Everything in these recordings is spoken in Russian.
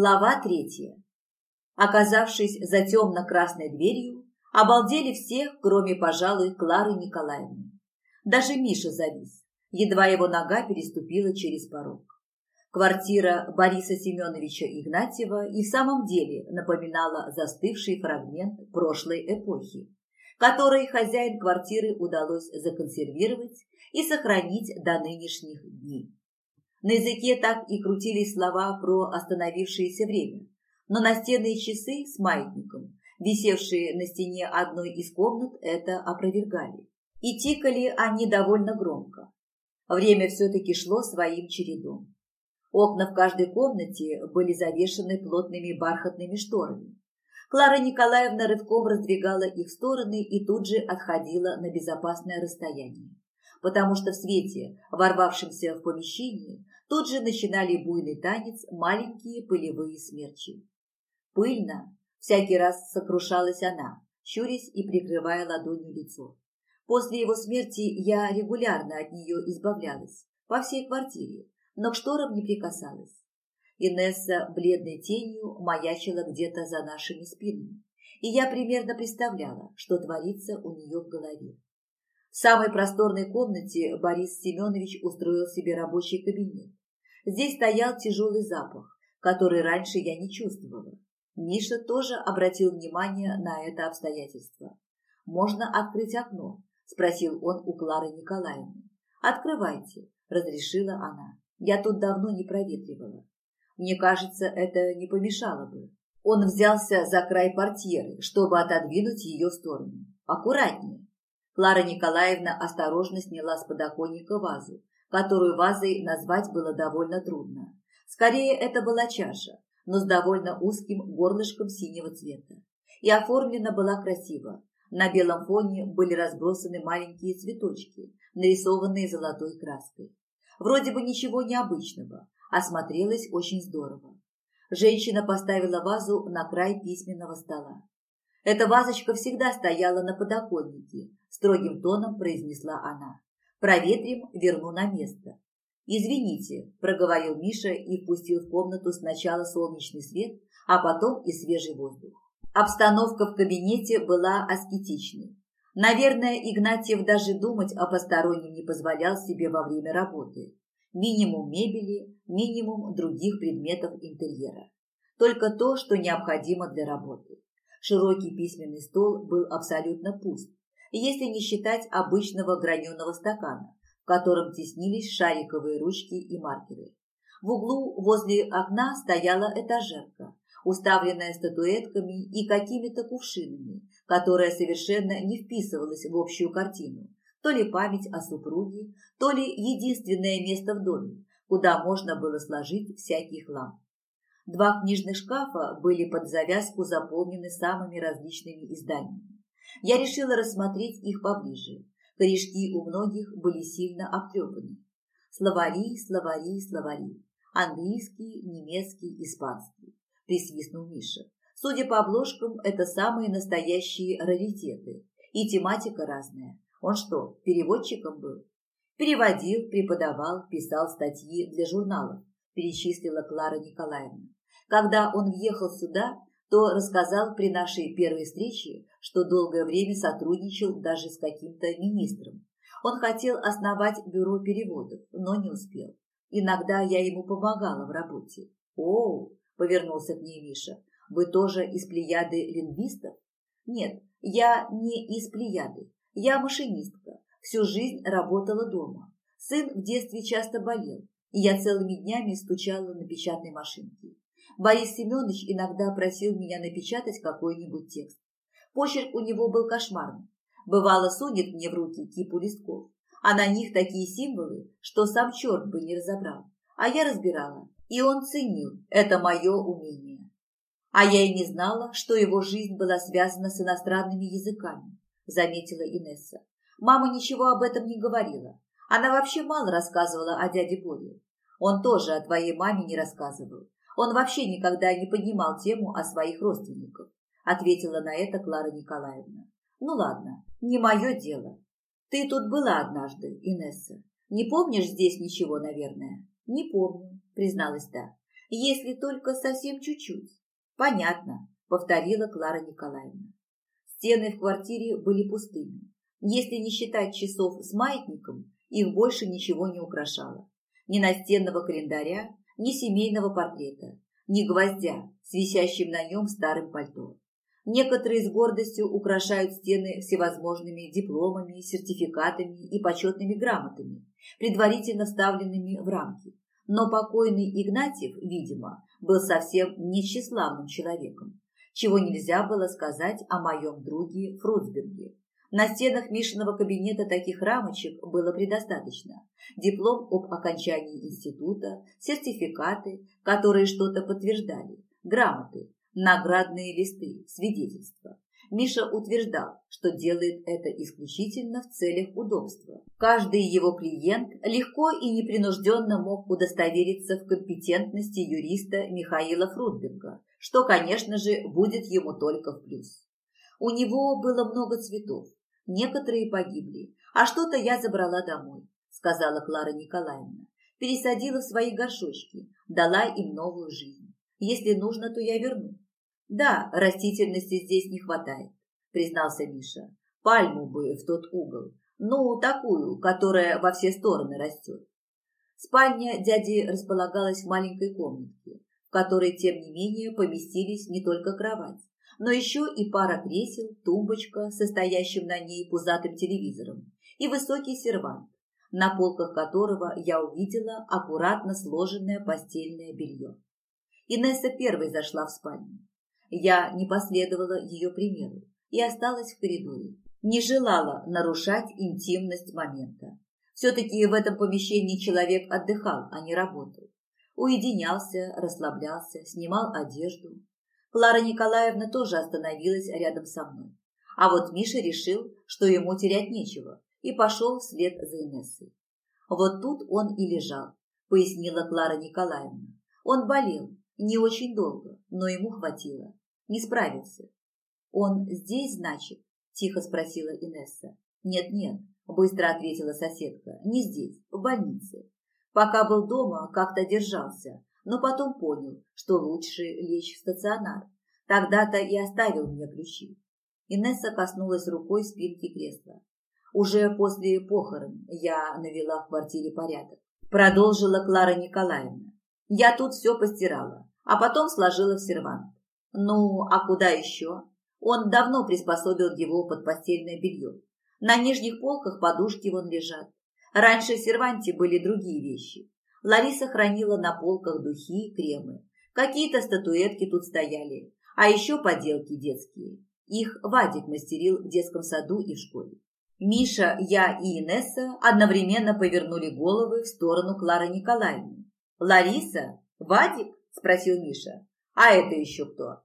Глава третья. Оказавшись за темно-красной дверью, обалдели всех, кроме, пожалуй, Клары Николаевны. Даже Миша завис, едва его нога переступила через порог. Квартира Бориса Семеновича Игнатьева и в самом деле напоминала застывший фрагмент прошлой эпохи, который хозяин квартиры удалось законсервировать и сохранить до нынешних дней. На языке так и крутились слова про остановившееся время, но настенные часы с маятником, висевшие на стене одной из комнат, это опровергали. И тикали они довольно громко. Время все-таки шло своим чередом. Окна в каждой комнате были завешены плотными бархатными шторами. Клара Николаевна рывком раздвигала их стороны и тут же отходила на безопасное расстояние потому что в свете, ворвавшемся в помещение, тут же начинали буйный танец маленькие пылевые смерчи. Пыльно, всякий раз сокрушалась она, щурясь и прикрывая ладонью лицо. После его смерти я регулярно от нее избавлялась, по всей квартире, но к шторам не прикасалась. Инесса бледной тенью маячила где-то за нашими спинами, и я примерно представляла, что творится у нее в голове. В самой просторной комнате Борис Семенович устроил себе рабочий кабинет. Здесь стоял тяжелый запах, который раньше я не чувствовала. Миша тоже обратил внимание на это обстоятельство. «Можно открыть окно?» – спросил он у Клары Николаевны. «Открывайте», – разрешила она. «Я тут давно не проветривала. Мне кажется, это не помешало бы». Он взялся за край портьеры, чтобы отодвинуть ее в сторону. «Аккуратнее», Клара Николаевна осторожно сняла с подоконника вазу, которую вазой назвать было довольно трудно. Скорее, это была чаша, но с довольно узким горлышком синего цвета. И оформлена была красиво. На белом фоне были разбросаны маленькие цветочки, нарисованные золотой краской. Вроде бы ничего необычного, а смотрелось очень здорово. Женщина поставила вазу на край письменного стола. Эта вазочка всегда стояла на подоконнике, строгим тоном произнесла она. Проветрим, верну на место. «Извините», – проговорил Миша и впустил в комнату сначала солнечный свет, а потом и свежий воздух. Обстановка в кабинете была аскетичной. Наверное, Игнатьев даже думать о постороннем не позволял себе во время работы. Минимум мебели, минимум других предметов интерьера. Только то, что необходимо для работы. Широкий письменный стол был абсолютно пуст, если не считать обычного граненого стакана, в котором теснились шариковые ручки и маркеры. В углу возле окна стояла этажерка, уставленная статуэтками и какими-то кувшинами, которая совершенно не вписывалась в общую картину. То ли память о супруге, то ли единственное место в доме, куда можно было сложить всякий хлам. Два книжных шкафа были под завязку заполнены самыми различными изданиями. Я решила рассмотреть их поближе. Корешки у многих были сильно обтрепаны. Словари, словари, словари. Английский, немецкий, испанский. Присвистнул Миша. Судя по обложкам, это самые настоящие раритеты. И тематика разная. Он что, переводчиком был? Переводил, преподавал, писал статьи для журналов, перечислила Клара Николаевна. Когда он въехал сюда, то рассказал при нашей первой встрече, что долгое время сотрудничал даже с каким-то министром. Он хотел основать бюро переводов, но не успел. Иногда я ему помогала в работе. «О, — повернулся к ней Миша, — вы тоже из плеяды лингвистов?» «Нет, я не из плеяды. Я машинистка. Всю жизнь работала дома. Сын в детстве часто болел, и я целыми днями стучала на печатной машинке. Борис Семенович иногда просил меня напечатать какой-нибудь текст. Почерк у него был кошмарный. Бывало, сунет мне в руки кипу листков, а на них такие символы, что сам черт бы не разобрал. А я разбирала, и он ценил это мое умение. А я и не знала, что его жизнь была связана с иностранными языками, заметила Инесса. Мама ничего об этом не говорила. Она вообще мало рассказывала о дяде Боре. Он тоже о твоей маме не рассказывал. Он вообще никогда не поднимал тему о своих родственниках, ответила на это Клара Николаевна. Ну ладно, не мое дело. Ты тут была однажды, Инесса. Не помнишь здесь ничего, наверное? Не помню, призналась та. Если только совсем чуть-чуть. Понятно, повторила Клара Николаевна. Стены в квартире были пустыми. Если не считать часов с маятником, их больше ничего не украшало. Ни настенного календаря, ни семейного портрета, ни гвоздя с на нем старым пальто. Некоторые с гордостью украшают стены всевозможными дипломами, сертификатами и почетными грамотами, предварительно вставленными в рамки. Но покойный Игнатьев, видимо, был совсем не тщеславным человеком, чего нельзя было сказать о моем друге Фрудсберге. На стенах Мишиного кабинета таких рамочек было предостаточно. Диплом об окончании института, сертификаты, которые что-то подтверждали, грамоты, наградные листы, свидетельства. Миша утверждал, что делает это исключительно в целях удобства. Каждый его клиент легко и непринужденно мог удостовериться в компетентности юриста Михаила Фрудберга, что, конечно же, будет ему только в плюс. У него было много цветов, некоторые погибли, а что-то я забрала домой, сказала Клара Николаевна. Пересадила в свои горшочки, дала им новую жизнь. Если нужно, то я верну. Да, растительности здесь не хватает, признался Миша. Пальму бы в тот угол. Ну, такую, которая во все стороны растет. Спальня дяди располагалась в маленькой комнатке, в которой, тем не менее, поместились не только кровать, но еще и пара кресел, тумбочка, состоящим на ней пузатым телевизором, и высокий сервант, на полках которого я увидела аккуратно сложенное постельное белье. Инесса первой зашла в спальню. Я не последовала ее примеру и осталась в коридоре. Не желала нарушать интимность момента. Все-таки в этом помещении человек отдыхал, а не работал. Уединялся, расслаблялся, снимал одежду. Клара Николаевна тоже остановилась рядом со мной. А вот Миша решил, что ему терять нечего, и пошел вслед за Инессой. Вот тут он и лежал, пояснила Клара Николаевна. Он болел, не очень долго, но ему хватило. Не справился. «Он здесь, значит?» – тихо спросила Инесса. «Нет-нет», – быстро ответила соседка. «Не здесь, в больнице. Пока был дома, как-то держался, но потом понял, что лучше лечь в стационар. Тогда-то и оставил мне ключи». Инесса коснулась рукой спинки кресла. Уже после похорон я навела в квартире порядок. Продолжила Клара Николаевна. Я тут все постирала, а потом сложила в сервант. Ну, а куда еще? Он давно приспособил его под постельное белье. На нижних полках подушки вон лежат. Раньше в серванте были другие вещи. Лариса хранила на полках духи и кремы. Какие-то статуэтки тут стояли, а еще поделки детские. Их Вадик мастерил в детском саду и в школе. Миша, я и Инесса одновременно повернули головы в сторону Клары Николаевны. «Лариса? Вадик?» – спросил Миша. А это еще кто?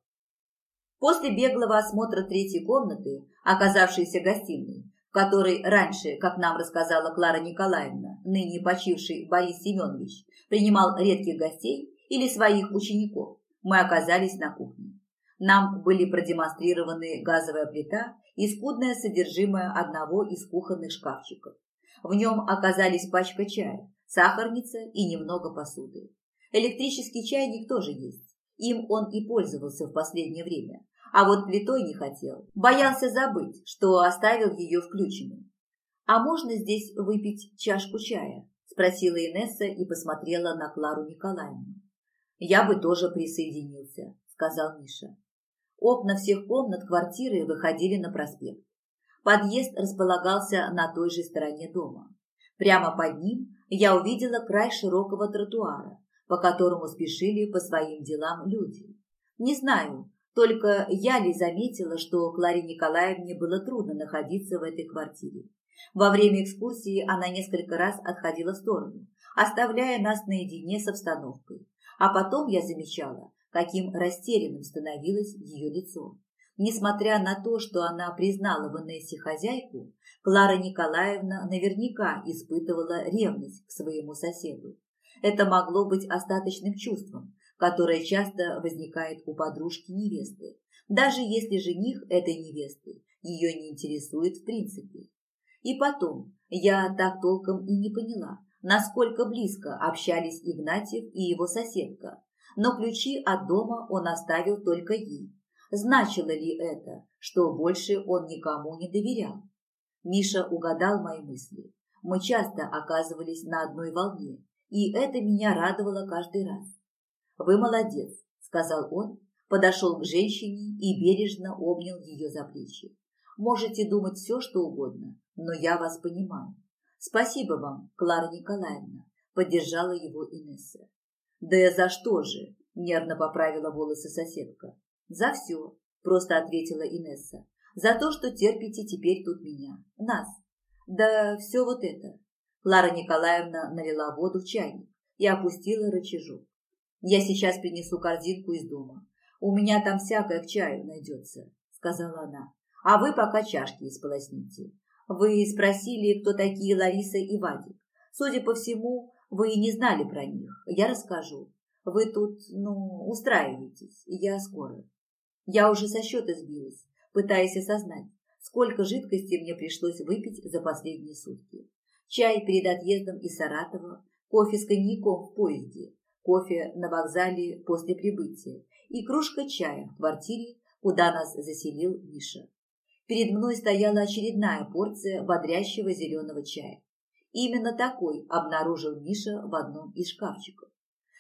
После беглого осмотра третьей комнаты, оказавшейся гостиной, в которой раньше, как нам рассказала Клара Николаевна, ныне почивший Борис Семенович, принимал редких гостей или своих учеников, мы оказались на кухне. Нам были продемонстрированы газовая плита и скудное содержимое одного из кухонных шкафчиков. В нем оказались пачка чая, сахарница и немного посуды. Электрический чайник тоже есть. Им он и пользовался в последнее время. А вот плитой не хотел. Боялся забыть, что оставил ее включенной. «А можно здесь выпить чашку чая?» – спросила Инесса и посмотрела на Клару Николаевну. «Я бы тоже присоединился», – сказал Миша. Окна всех комнат квартиры выходили на проспект. Подъезд располагался на той же стороне дома. Прямо под ним я увидела край широкого тротуара, по которому спешили по своим делам люди. Не знаю, только я ли заметила, что Кларе Николаевне было трудно находиться в этой квартире. Во время экскурсии она несколько раз отходила в сторону, оставляя нас наедине с обстановкой. А потом я замечала, каким растерянным становилось ее лицо. Несмотря на то, что она признала в Инессе хозяйку, Клара Николаевна наверняка испытывала ревность к своему соседу. Это могло быть остаточным чувством, которое часто возникает у подружки невесты, даже если жених этой невесты ее не интересует в принципе. И потом, я так толком и не поняла, насколько близко общались Игнатьев и его соседка. но ключи от дома он оставил только ей. Значило ли это, что больше он никому не доверял? Миша угадал мои мысли. Мы часто оказывались на одной волне, и это меня радовало каждый раз. «Вы молодец», — сказал он, подошел к женщине и бережно обнял ее за плечи. «Можете думать все, что угодно, но я вас понимаю. Спасибо вам, Клара Николаевна», — поддержала его Инесса. «Да за что же?» – нервно поправила волосы соседка. «За все», – просто ответила Инесса. «За то, что терпите теперь тут меня, нас. Да все вот это». Клара Николаевна налила воду в чайник и опустила рычажок. «Я сейчас принесу корзинку из дома. У меня там всякое к чаю найдется», – сказала она. «А вы пока чашки исполосните. Вы спросили, кто такие Лариса и Вадик. Судя по всему, вы не знали про них. Я расскажу. Вы тут, ну, устраиваетесь. Я скоро. Я уже со счета сбилась, пытаясь осознать, сколько жидкости мне пришлось выпить за последние сутки. Чай перед отъездом из Саратова, кофе с коньяком в поезде, кофе на вокзале после прибытия и кружка чая в квартире, куда нас заселил Миша. Перед мной стояла очередная порция бодрящего зеленого чая. Именно такой обнаружил Миша в одном из шкафчиков.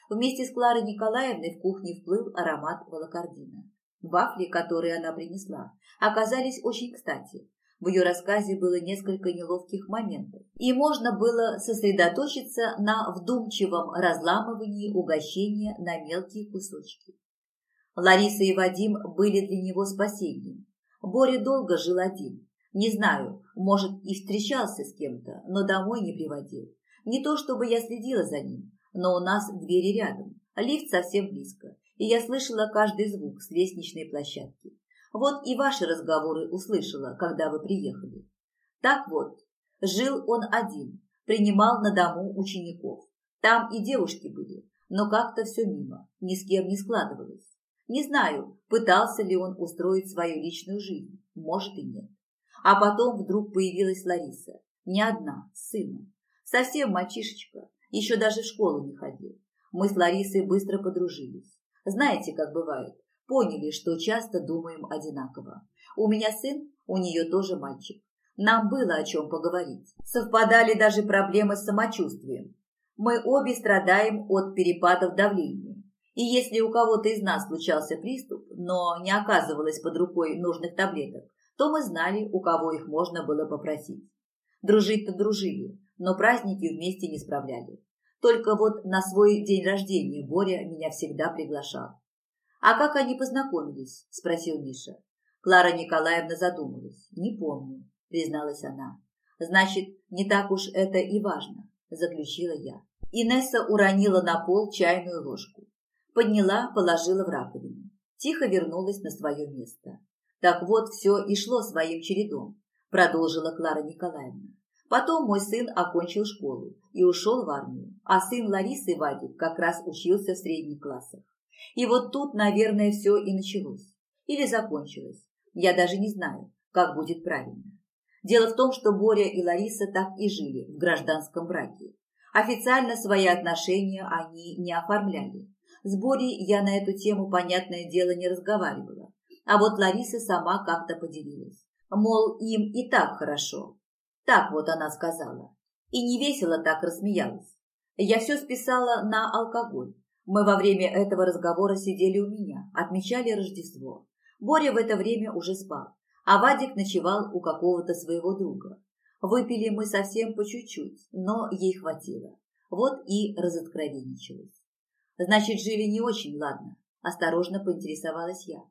Вместе с Кларой Николаевной в кухне вплыл аромат волокордина. Вафли, которые она принесла, оказались очень кстати. В ее рассказе было несколько неловких моментов, и можно было сосредоточиться на вдумчивом разламывании угощения на мелкие кусочки. Лариса и Вадим были для него спасением. Боря долго жил один. Не знаю, может, и встречался с кем-то, но домой не приводил. Не то, чтобы я следила за ним, но у нас двери рядом, лифт совсем близко, и я слышала каждый звук с лестничной площадки. Вот и ваши разговоры услышала, когда вы приехали. Так вот, жил он один, принимал на дому учеников. Там и девушки были, но как-то все мимо, ни с кем не складывалось. Не знаю, пытался ли он устроить свою личную жизнь, может и нет. А потом вдруг появилась Лариса, не одна, с сыном. Совсем мальчишечка, еще даже в школу не ходил. Мы с Ларисой быстро подружились. Знаете, как бывает, поняли, что часто думаем одинаково. У меня сын, у нее тоже мальчик. Нам было о чем поговорить. Совпадали даже проблемы с самочувствием. Мы обе страдаем от перепадов давления и если у кого-то из нас случался приступ, но не оказывалось под рукой нужных таблеток, то мы знали, у кого их можно было попросить. Дружить-то дружили, но праздники вместе не справляли. Только вот на свой день рождения Боря меня всегда приглашал. «А как они познакомились?» – спросил Миша. Клара Николаевна задумалась. «Не помню», – призналась она. «Значит, не так уж это и важно», – заключила я. Инесса уронила на пол чайную ложку. Подняла, положила в раковину. Тихо вернулась на свое место. Так вот, все и шло своим чередом, продолжила Клара Николаевна. Потом мой сын окончил школу и ушел в армию, а сын Ларисы Вадик как раз учился в средних классах. И вот тут, наверное, все и началось. Или закончилось. Я даже не знаю, как будет правильно. Дело в том, что Боря и Лариса так и жили в гражданском браке. Официально свои отношения они не оформляли, с Борей я на эту тему, понятное дело, не разговаривала. А вот Лариса сама как-то поделилась. Мол, им и так хорошо. Так вот она сказала. И невесело так рассмеялась. Я все списала на алкоголь. Мы во время этого разговора сидели у меня, отмечали Рождество. Боря в это время уже спал, а Вадик ночевал у какого-то своего друга. Выпили мы совсем по чуть-чуть, но ей хватило. Вот и разоткровенничалась. Значит, жили не очень ладно. Осторожно поинтересовалась я.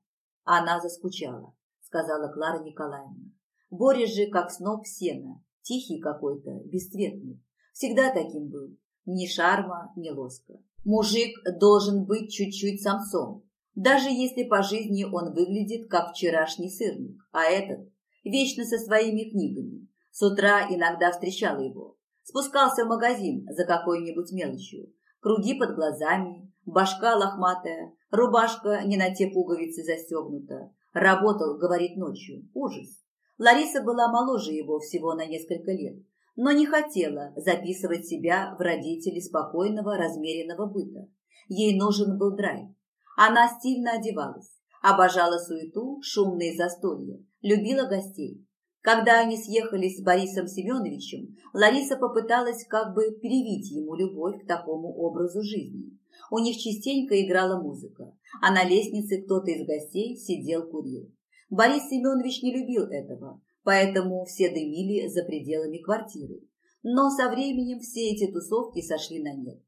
Она заскучала, сказала Клара Николаевна. Боря же как сноп сена, тихий какой-то, бесцветный. Всегда таким был. Ни шарма, ни лоска. Мужик должен быть чуть-чуть самцом, даже если по жизни он выглядит как вчерашний сырник, а этот вечно со своими книгами. С утра иногда встречала его. Спускался в магазин за какой-нибудь мелочью, круги под глазами, башка лохматая, рубашка не на те пуговицы застегнута. Работал, говорит, ночью. Ужас. Лариса была моложе его всего на несколько лет, но не хотела записывать себя в родители спокойного, размеренного быта. Ей нужен был драйв. Она стильно одевалась, обожала суету, шумные застолья, любила гостей. Когда они съехались с Борисом Семеновичем, Лариса попыталась как бы привить ему любовь к такому образу жизни. У них частенько играла музыка, а на лестнице кто-то из гостей сидел курил. Борис Семенович не любил этого, поэтому все дымили за пределами квартиры. Но со временем все эти тусовки сошли на нет.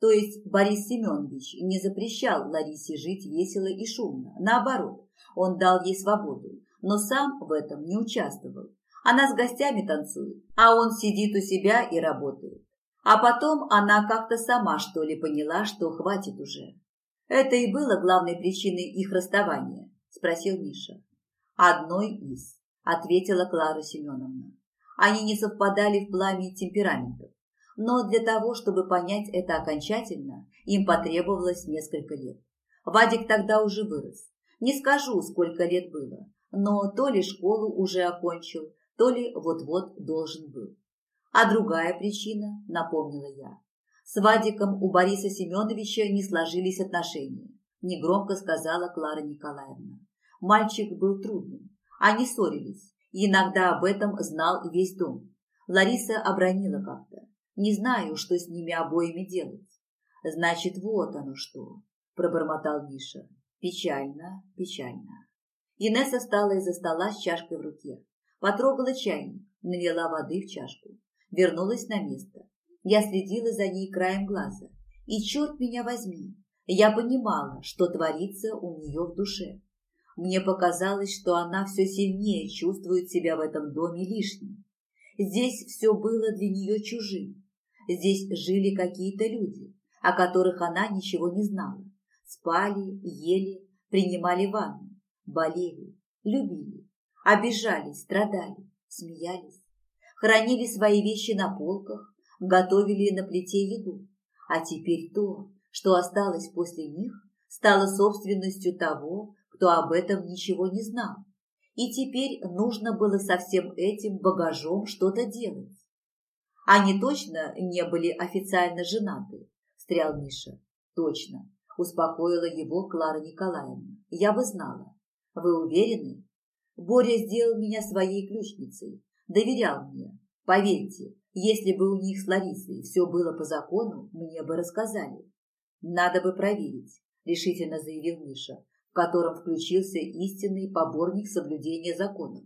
То есть Борис Семенович не запрещал Ларисе жить весело и шумно. Наоборот, он дал ей свободу, но сам в этом не участвовал. Она с гостями танцует, а он сидит у себя и работает. А потом она как-то сама, что ли, поняла, что хватит уже. Это и было главной причиной их расставания, спросил Миша. Одной из, ответила Клара Семеновна. Они не совпадали в плане темпераментов. Но для того, чтобы понять это окончательно, им потребовалось несколько лет. Вадик тогда уже вырос. Не скажу, сколько лет было, но то ли школу уже окончил, то ли вот-вот должен был. А другая причина, напомнила я. С Вадиком у Бориса Семеновича не сложились отношения, негромко сказала Клара Николаевна. Мальчик был трудным. Они ссорились, и иногда об этом знал весь дом. Лариса обронила как-то. Не знаю, что с ними обоими делать. Значит, вот оно что, пробормотал Миша. Печально, печально. Инесса встала из-за стола с чашкой в руке. Потрогала чайник, налила воды в чашку. Вернулась на место. Я следила за ней краем глаза. И черт меня возьми, я понимала, что творится у нее в душе. Мне показалось, что она все сильнее чувствует себя в этом доме лишней. Здесь все было для нее чужим. Здесь жили какие-то люди, о которых она ничего не знала. Спали, ели, принимали ванну, болели, любили, обижались, страдали, смеялись, хранили свои вещи на полках, готовили на плите еду. А теперь то, что осталось после них, стало собственностью того, кто об этом ничего не знал. И теперь нужно было со всем этим багажом что-то делать. Они точно не были официально женаты, стрял Миша. Точно, успокоила его Клара Николаевна. Я бы знала. Вы уверены? Боря сделал меня своей ключницей, доверял мне. Поверьте, если бы у них с Ларисой все было по закону, мне бы рассказали. Надо бы проверить, решительно заявил Миша, в котором включился истинный поборник соблюдения законов.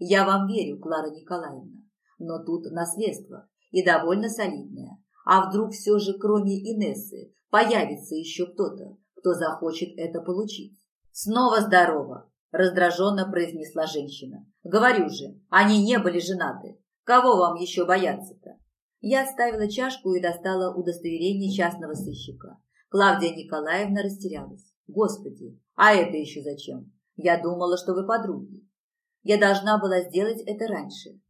Я вам верю, Клара Николаевна, но тут наследство, и довольно солидное. А вдруг все же, кроме Инессы, появится еще кто-то, кто захочет это получить? Снова здорово, раздраженно произнесла женщина. Говорю же, они не были женаты. Кого вам еще бояться-то? Я оставила чашку и достала удостоверение частного сыщика. Клавдия Николаевна растерялась. Господи, а это еще зачем? Я думала, что вы подруги. Я должна была сделать это раньше.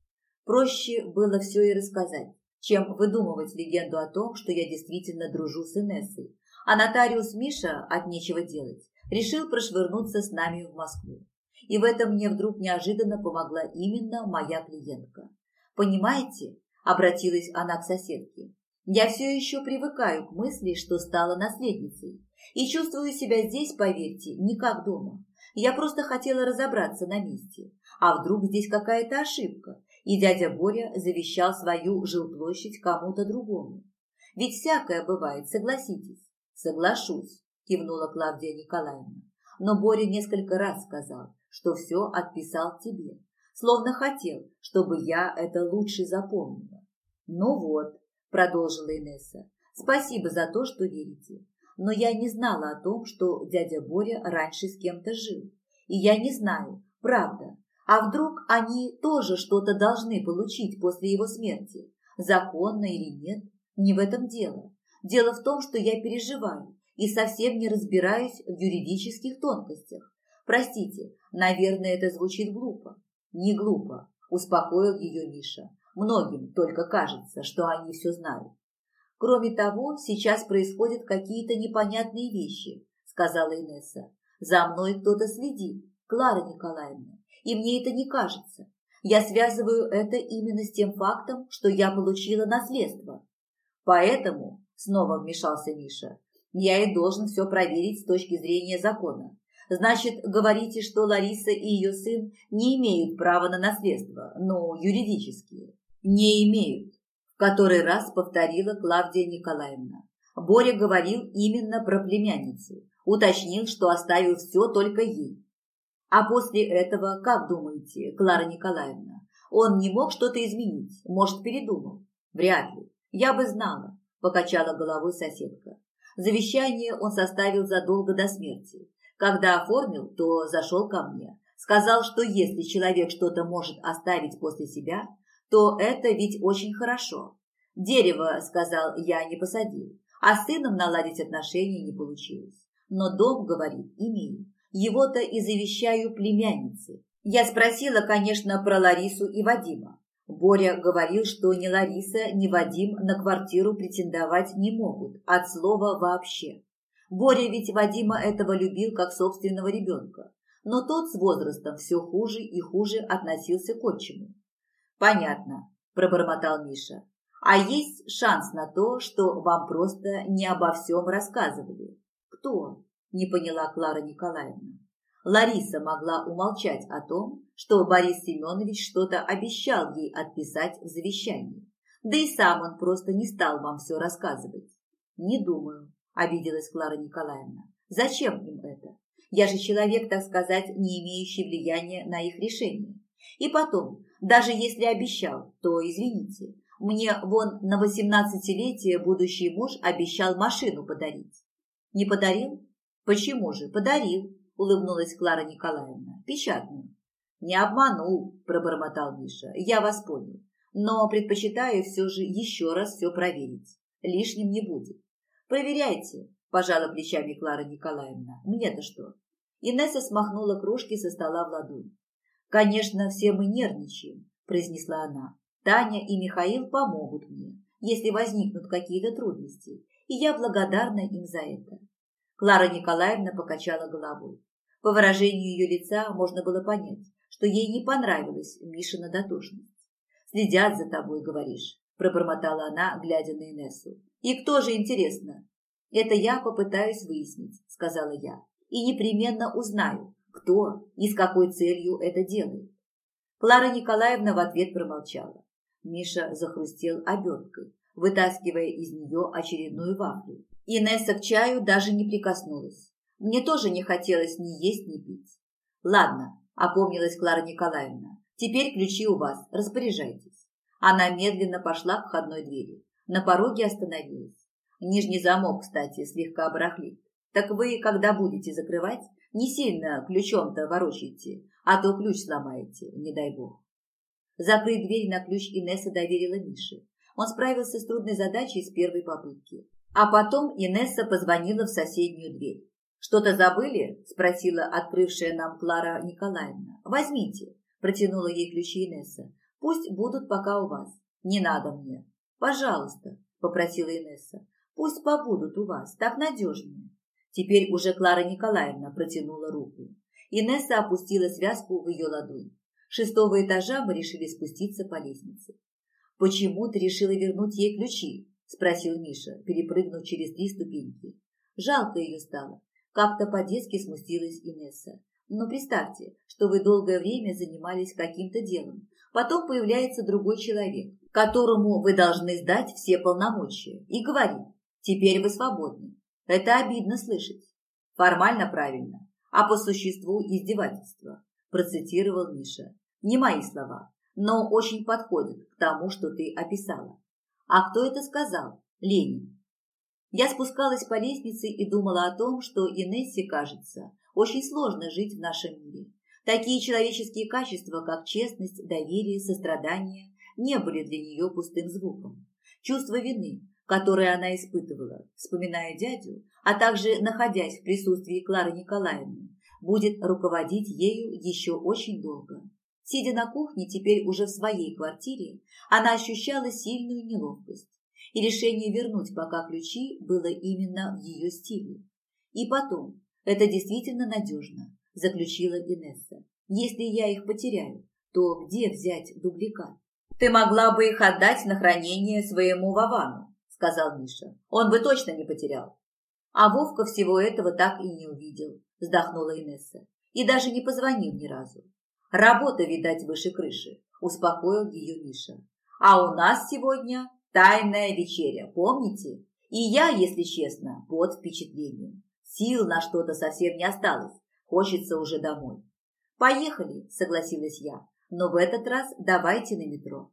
Проще было все и рассказать, чем выдумывать легенду о том, что я действительно дружу с Инессой. А нотариус Миша от нечего делать решил прошвырнуться с нами в Москву. И в этом мне вдруг неожиданно помогла именно моя клиентка. «Понимаете?» – обратилась она к соседке. «Я все еще привыкаю к мысли, что стала наследницей. И чувствую себя здесь, поверьте, не как дома. Я просто хотела разобраться на месте. А вдруг здесь какая-то ошибка, и дядя Боря завещал свою жилплощадь кому-то другому. Ведь всякое бывает, согласитесь. Соглашусь, кивнула Клавдия Николаевна. Но Боря несколько раз сказал, что все отписал тебе, словно хотел, чтобы я это лучше запомнила. Ну вот, продолжила Инесса, спасибо за то, что верите. Но я не знала о том, что дядя Боря раньше с кем-то жил. И я не знаю, правда, а вдруг они тоже что-то должны получить после его смерти? Законно или нет? Не в этом дело. Дело в том, что я переживаю и совсем не разбираюсь в юридических тонкостях. Простите, наверное, это звучит глупо. Не глупо, успокоил ее Миша. Многим только кажется, что они все знают. Кроме того, сейчас происходят какие-то непонятные вещи, сказала Инесса. За мной кто-то следит, Клара Николаевна и мне это не кажется. Я связываю это именно с тем фактом, что я получила наследство. Поэтому, снова вмешался Миша, Я и должен все проверить с точки зрения закона. Значит, говорите, что Лариса и ее сын не имеют права на наследство, но юридически. Не имеют, в который раз повторила Клавдия Николаевна. Боря говорил именно про племянницу, уточнил, что оставил все только ей. А после этого, как думаете, Клара Николаевна, он не мог что-то изменить, может, передумал? Вряд ли. Я бы знала, покачала головой соседка. Завещание он составил задолго до смерти. Когда оформил, то зашел ко мне. Сказал, что если человек что-то может оставить после себя, то это ведь очень хорошо. Дерево, сказал я, не посадил, а с сыном наладить отношения не получилось. Но дом, говорит, имею. Его-то и завещаю племяннице. Я спросила, конечно, про Ларису и Вадима. Боря говорил, что ни Лариса, ни Вадим на квартиру претендовать не могут, от слова вообще. Боря ведь Вадима этого любил как собственного ребенка, но тот с возрастом все хуже и хуже относился к отчиму. «Понятно», – пробормотал Миша. «А есть шанс на то, что вам просто не обо всем рассказывали?» «Кто?» – не поняла Клара Николаевна. Лариса могла умолчать о том, что Борис Семенович что-то обещал ей отписать в завещании. Да и сам он просто не стал вам все рассказывать. Не думаю, обиделась Клара Николаевна. Зачем им это? Я же человек, так сказать, не имеющий влияния на их решение. И потом, даже если обещал, то извините, мне вон на восемнадцатилетие будущий муж обещал машину подарить. Не подарил? Почему же? Подарил, улыбнулась Клара Николаевна. Печатную. Не обманул, пробормотал Миша. Я вас понял. Но предпочитаю все же еще раз все проверить. Лишним не будет. Проверяйте, пожала плечами Клара Николаевна. Мне-то что? Инесса смахнула кружки со стола в ладонь. Конечно, все мы нервничаем, произнесла она. Таня и Михаил помогут мне, если возникнут какие-то трудности, и я благодарна им за это. Клара Николаевна покачала головой. По выражению ее лица можно было понять, что ей не понравилась Мишина дотошность. «Следят за тобой, говоришь», – пробормотала она, глядя на Инессу. «И кто же, интересно?» «Это я попытаюсь выяснить», – сказала я. «И непременно узнаю, кто и с какой целью это делает». Клара Николаевна в ответ промолчала. Миша захрустел оберткой, вытаскивая из нее очередную вафлю. Инесса к чаю даже не прикоснулась. Мне тоже не хотелось ни есть, ни пить. Ладно, опомнилась Клара Николаевна. Теперь ключи у вас, распоряжайтесь. Она медленно пошла к входной двери. На пороге остановилась. Нижний замок, кстати, слегка барахлит. Так вы, когда будете закрывать, не сильно ключом-то ворочайте, а то ключ сломаете, не дай бог. Закрыть дверь на ключ Инесса доверила Мише. Он справился с трудной задачей с первой попытки. А потом Инесса позвонила в соседнюю дверь. «Что-то забыли?» – спросила открывшая нам Клара Николаевна. «Возьмите», – протянула ей ключи Инесса. «Пусть будут пока у вас». «Не надо мне». «Пожалуйста», – попросила Инесса. «Пусть побудут у вас, так надежнее». Теперь уже Клара Николаевна протянула руку. Инесса опустила связку в ее ладонь. Шестого этажа мы решили спуститься по лестнице. «Почему ты решила вернуть ей ключи?» – спросил Миша, перепрыгнув через три ступеньки. Жалко ее стало. Как-то по-детски смустилась Инесса. Но представьте, что вы долгое время занимались каким-то делом. Потом появляется другой человек, которому вы должны сдать все полномочия, и говорит, теперь вы свободны. Это обидно слышать. Формально правильно, а по существу издевательство, процитировал Миша. Не мои слова, но очень подходят к тому, что ты описала. А кто это сказал? Ленин. Я спускалась по лестнице и думала о том, что Инессе, кажется, очень сложно жить в нашем мире. Такие человеческие качества, как честность, доверие, сострадание, не были для нее пустым звуком. Чувство вины, которое она испытывала, вспоминая дядю, а также находясь в присутствии Клары Николаевны, будет руководить ею еще очень долго. Сидя на кухне, теперь уже в своей квартире, она ощущала сильную неловкость и решение вернуть пока ключи было именно в ее стиле. И потом, это действительно надежно, заключила Инесса. Если я их потеряю, то где взять дубликат? Ты могла бы их отдать на хранение своему Вовану, сказал Миша. Он бы точно не потерял. А Вовка всего этого так и не увидел, вздохнула Инесса. И даже не позвонил ни разу. Работа, видать, выше крыши, успокоил ее Миша. А у нас сегодня тайная вечеря, помните? И я, если честно, под впечатлением. Сил на что-то совсем не осталось. Хочется уже домой. Поехали, согласилась я. Но в этот раз давайте на метро.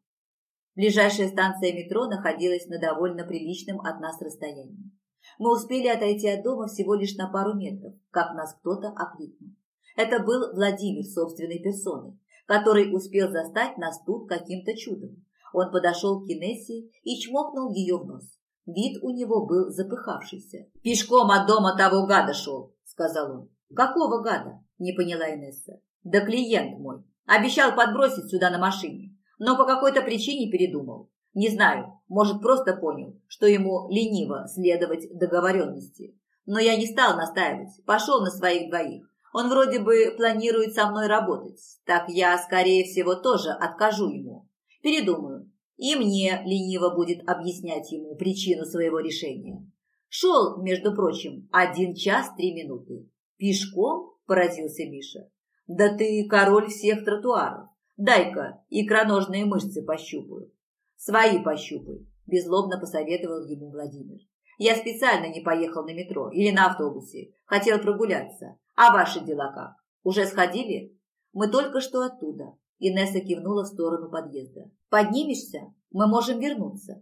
Ближайшая станция метро находилась на довольно приличном от нас расстоянии. Мы успели отойти от дома всего лишь на пару метров, как нас кто-то окликнул. Это был Владимир собственной персоной, который успел застать нас тут каким-то чудом. Он подошел к Инессе и чмокнул ее в нос. Вид у него был запыхавшийся. «Пешком от дома того гада шел», — сказал он. «Какого гада?» — не поняла Инесса. «Да клиент мой. Обещал подбросить сюда на машине, но по какой-то причине передумал. Не знаю, может, просто понял, что ему лениво следовать договоренности. Но я не стал настаивать, пошел на своих двоих. Он вроде бы планирует со мной работать, так я, скорее всего, тоже откажу ему. Передумаю, и мне лениво будет объяснять ему причину своего решения. Шел, между прочим, один час три минуты. Пешком? Поразился Миша. Да ты король всех тротуаров. Дай-ка икроножные мышцы пощупаю. Свои пощупай, беззлобно посоветовал ему Владимир. Я специально не поехал на метро или на автобусе. Хотел прогуляться. А ваши дела как? Уже сходили? Мы только что оттуда. Инесса кивнула в сторону подъезда. «Поднимешься? Мы можем вернуться».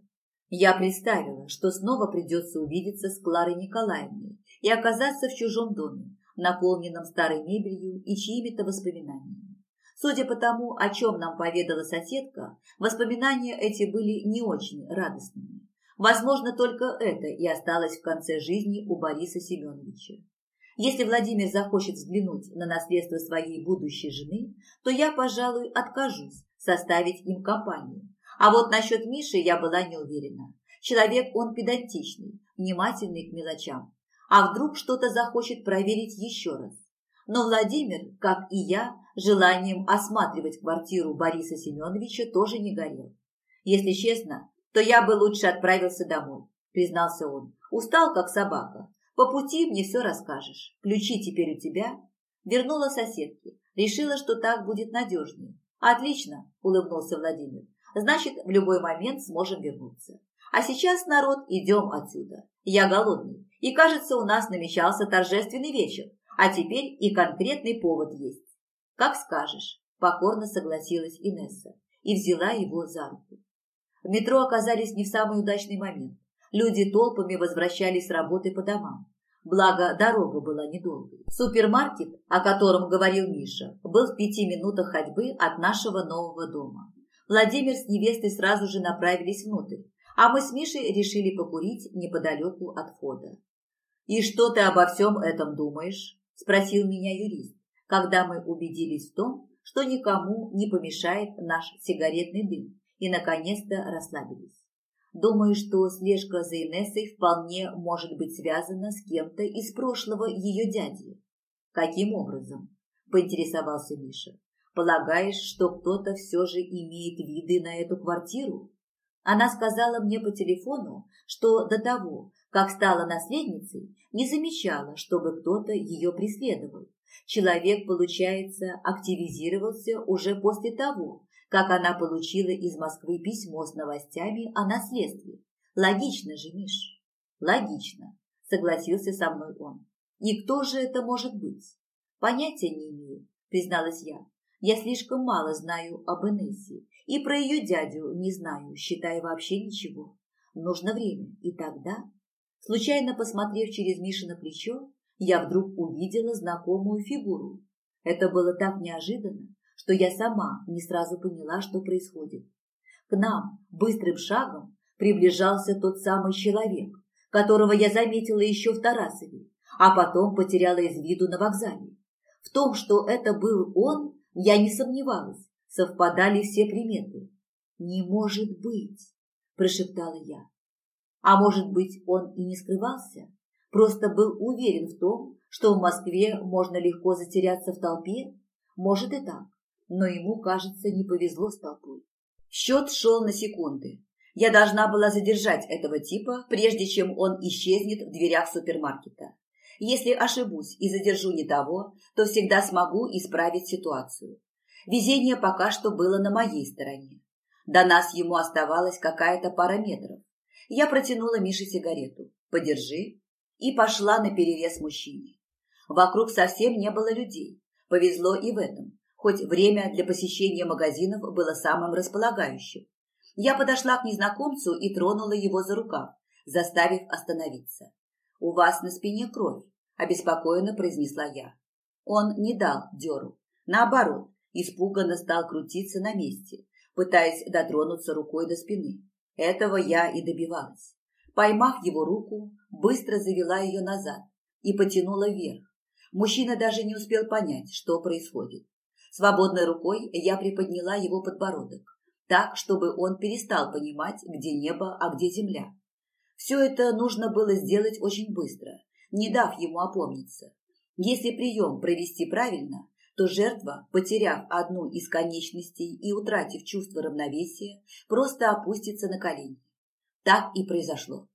Я представила, что снова придется увидеться с Кларой Николаевной и оказаться в чужом доме, наполненном старой мебелью и чьими-то воспоминаниями. Судя по тому, о чем нам поведала соседка, воспоминания эти были не очень радостными. Возможно, только это и осталось в конце жизни у Бориса Семеновича. Если Владимир захочет взглянуть на наследство своей будущей жены, то я, пожалуй, откажусь составить им компанию. А вот насчет Миши я была не уверена. Человек он педантичный, внимательный к мелочам. А вдруг что-то захочет проверить еще раз? Но Владимир, как и я, желанием осматривать квартиру Бориса Семеновича тоже не горел. Если честно, то я бы лучше отправился домой, признался он. Устал, как собака. По пути мне все расскажешь. Ключи теперь у тебя. Вернула соседке. Решила, что так будет надежнее. Отлично, улыбнулся Владимир. Значит, в любой момент сможем вернуться. А сейчас, народ, идем отсюда. Я голодный. И, кажется, у нас намечался торжественный вечер. А теперь и конкретный повод есть. Как скажешь, покорно согласилась Инесса и взяла его за руку. В метро оказались не в самый удачный момент. Люди толпами возвращались с работы по домам. Благо, дорога была недолгой. Супермаркет, о котором говорил Миша, был в пяти минутах ходьбы от нашего нового дома. Владимир с невестой сразу же направились внутрь, а мы с Мишей решили покурить неподалеку от входа. «И что ты обо всем этом думаешь?» – спросил меня юрист, когда мы убедились в том, что никому не помешает наш сигаретный дым и, наконец-то, расслабились. Думаю, что слежка за Инессой вполне может быть связана с кем-то из прошлого ее дяди. Каким образом? Поинтересовался Миша. Полагаешь, что кто-то все же имеет виды на эту квартиру? Она сказала мне по телефону, что до того, как стала наследницей, не замечала, чтобы кто-то ее преследовал. Человек, получается, активизировался уже после того, как она получила из Москвы письмо с новостями о наследстве. Логично же, Миш? Логично, согласился со мной он. И кто же это может быть? Понятия не имею, призналась я. Я слишком мало знаю об Инессе, и про ее дядю не знаю, считая вообще ничего. Нужно время, и тогда... Случайно посмотрев через Мишино плечо, я вдруг увидела знакомую фигуру. Это было так неожиданно, что я сама не сразу поняла, что происходит. К нам быстрым шагом приближался тот самый человек, которого я заметила еще в Тарасове, а потом потеряла из виду на вокзале. В том, что это был он, я не сомневалась, совпадали все приметы. «Не может быть!» – прошептала я. А может быть, он и не скрывался, просто был уверен в том, что в Москве можно легко затеряться в толпе? Может и так но ему, кажется, не повезло с толпой. Счет шел на секунды. Я должна была задержать этого типа, прежде чем он исчезнет в дверях супермаркета. Если ошибусь и задержу не того, то всегда смогу исправить ситуацию. Везение пока что было на моей стороне. До нас ему оставалось какая-то пара метров. Я протянула Мише сигарету. «Подержи». И пошла на перерез мужчине. Вокруг совсем не было людей. Повезло и в этом, хоть время для посещения магазинов было самым располагающим. Я подошла к незнакомцу и тронула его за рукав, заставив остановиться. «У вас на спине кровь», – обеспокоенно произнесла я. Он не дал дёру. Наоборот, испуганно стал крутиться на месте, пытаясь дотронуться рукой до спины. Этого я и добивалась. Поймав его руку, быстро завела ее назад и потянула вверх. Мужчина даже не успел понять, что происходит. Свободной рукой я приподняла его подбородок, так, чтобы он перестал понимать, где небо, а где земля. Все это нужно было сделать очень быстро, не дав ему опомниться. Если прием провести правильно, то жертва, потеряв одну из конечностей и утратив чувство равновесия, просто опустится на колени. Так и произошло.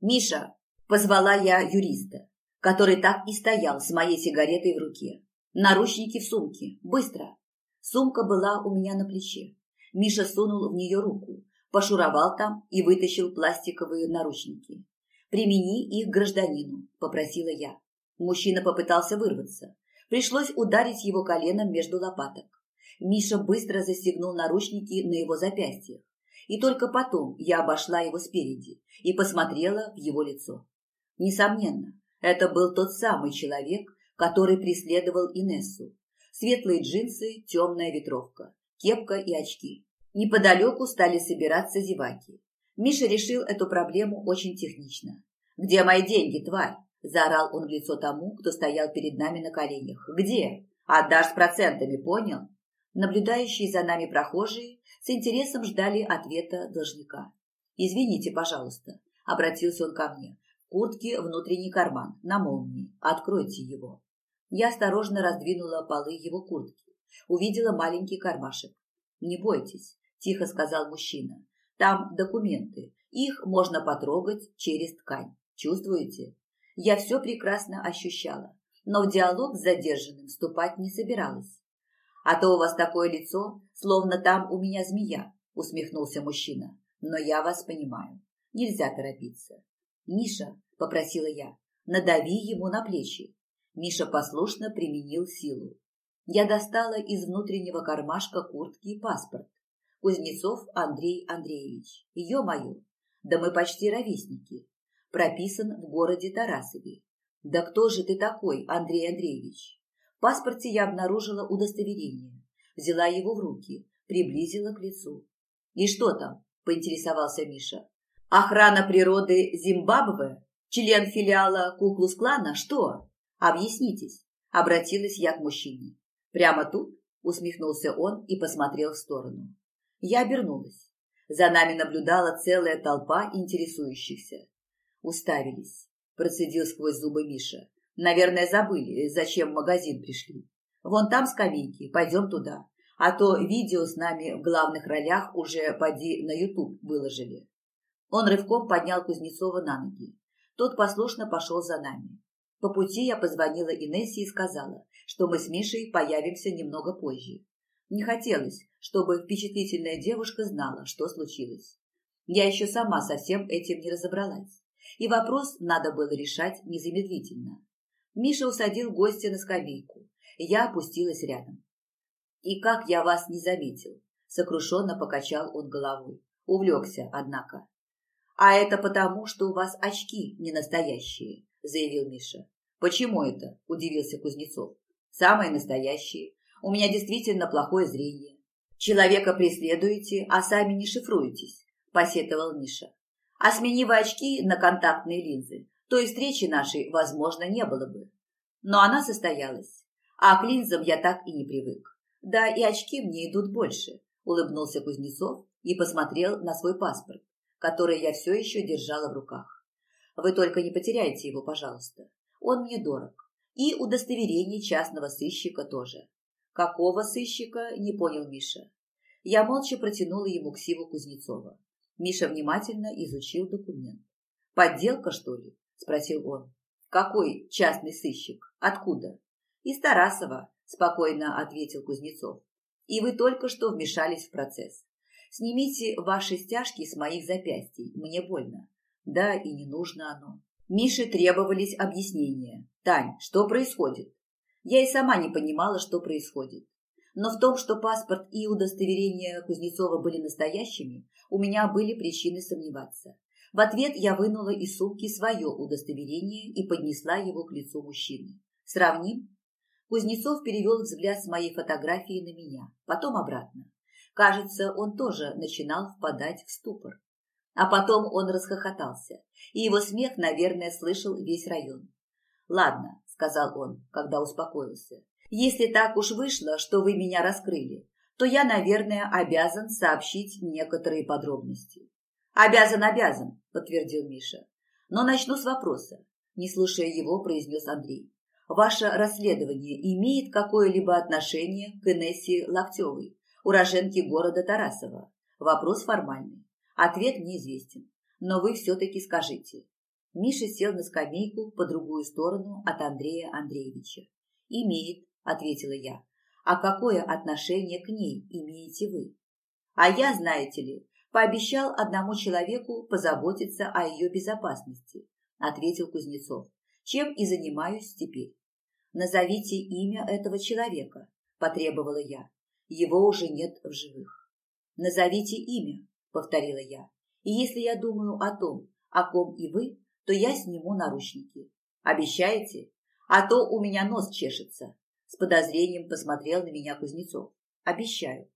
«Миша!» – позвала я юриста, который так и стоял с моей сигаретой в руке. «Наручники в сумке! Быстро!» Сумка была у меня на плече. Миша сунул в нее руку, пошуровал там и вытащил пластиковые наручники. «Примени их гражданину», – попросила я. Мужчина попытался вырваться. Пришлось ударить его коленом между лопаток. Миша быстро застегнул наручники на его запястьях. И только потом я обошла его спереди и посмотрела в его лицо. Несомненно, это был тот самый человек, который преследовал Инессу. Светлые джинсы, темная ветровка, кепка и очки. Неподалеку стали собираться зеваки. Миша решил эту проблему очень технично. «Где мои деньги, тварь?» – заорал он в лицо тому, кто стоял перед нами на коленях. «Где? Отдашь с процентами, понял?» Наблюдающие за нами прохожие с интересом ждали ответа должника. «Извините, пожалуйста», – обратился он ко мне. В куртке внутренний карман, на молнии. Откройте его. Я осторожно раздвинула полы его куртки. Увидела маленький кармашек. «Не бойтесь», – тихо сказал мужчина. «Там документы. Их можно потрогать через ткань. Чувствуете?» Я все прекрасно ощущала, но в диалог с задержанным вступать не собиралась. «А то у вас такое лицо, словно там у меня змея», – усмехнулся мужчина. «Но я вас понимаю. Нельзя торопиться». «Миша», – попросила я, – «надави ему на плечи». Миша послушно применил силу. Я достала из внутреннего кармашка куртки паспорт. Кузнецов Андрей Андреевич. Ё-моё, да мы почти ровесники. Прописан в городе Тарасове. Да кто же ты такой, Андрей Андреевич? В паспорте я обнаружила удостоверение. Взяла его в руки, приблизила к лицу. «И что там?» – поинтересовался Миша. «Охрана природы Зимбабве? Член филиала Куклус-клана? Что? Объяснитесь!» – обратилась я к мужчине. «Прямо тут?» – усмехнулся он и посмотрел в сторону. Я обернулась. За нами наблюдала целая толпа интересующихся. Уставились, процедил сквозь зубы Миша. Наверное, забыли, зачем в магазин пришли. Вон там скамейки, пойдем туда. А то видео с нами в главных ролях уже поди на ютуб выложили. Он рывком поднял Кузнецова на ноги. Тот послушно пошел за нами. По пути я позвонила Инессе и сказала, что мы с Мишей появимся немного позже. Не хотелось, чтобы впечатлительная девушка знала, что случилось. Я еще сама совсем этим не разобралась, и вопрос надо было решать незамедлительно. Миша усадил гостя на скамейку, я опустилась рядом. «И как я вас не заметил?» – сокрушенно покачал он головой. Увлекся, однако. «А это потому, что у вас очки не настоящие», – заявил Миша. «Почему это?» – удивился Кузнецов. «Самые настоящие. У меня действительно плохое зрение». «Человека преследуете, а сами не шифруетесь», – посетовал Миша. «А смени вы очки на контактные линзы, то и встречи нашей, возможно, не было бы. Но она состоялась, а к линзам я так и не привык. Да и очки мне идут больше», – улыбнулся Кузнецов и посмотрел на свой паспорт, который я все еще держала в руках. «Вы только не потеряйте его, пожалуйста. Он мне дорог. И удостоверение частного сыщика тоже. Какого сыщика, не понял Миша. Я молча протянула ему ксиву Кузнецова. Миша внимательно изучил документ. «Подделка, что ли?» – спросил он. «Какой частный сыщик? Откуда?» «Из Тарасова», – спокойно ответил Кузнецов. «И вы только что вмешались в процесс. Снимите ваши стяжки с моих запястий, мне больно». Да, и не нужно оно. Мише требовались объяснения. «Тань, что происходит?» Я и сама не понимала, что происходит. Но в том, что паспорт и удостоверение Кузнецова были настоящими, у меня были причины сомневаться. В ответ я вынула из сумки свое удостоверение и поднесла его к лицу мужчины. «Сравним?» Кузнецов перевел взгляд с моей фотографии на меня, потом обратно. Кажется, он тоже начинал впадать в ступор. А потом он расхохотался, и его смех, наверное, слышал весь район. «Ладно», — сказал он, когда успокоился, — «если так уж вышло, что вы меня раскрыли, то я, наверное, обязан сообщить некоторые подробности». «Обязан, обязан», — подтвердил Миша. «Но начну с вопроса», — не слушая его, произнес Андрей. «Ваше расследование имеет какое-либо отношение к Инессе Локтевой, уроженке города Тарасова? Вопрос формальный. Ответ неизвестен. Но вы все-таки скажите. Миша сел на скамейку по другую сторону от Андрея Андреевича. «Имеет», — ответила я. «А какое отношение к ней имеете вы?» «А я, знаете ли, пообещал одному человеку позаботиться о ее безопасности», — ответил Кузнецов. «Чем и занимаюсь теперь». «Назовите имя этого человека», — потребовала я. «Его уже нет в живых». «Назовите имя», – повторила я. «И если я думаю о том, о ком и вы, то я сниму наручники. Обещаете? А то у меня нос чешется». С подозрением посмотрел на меня Кузнецов. «Обещаю».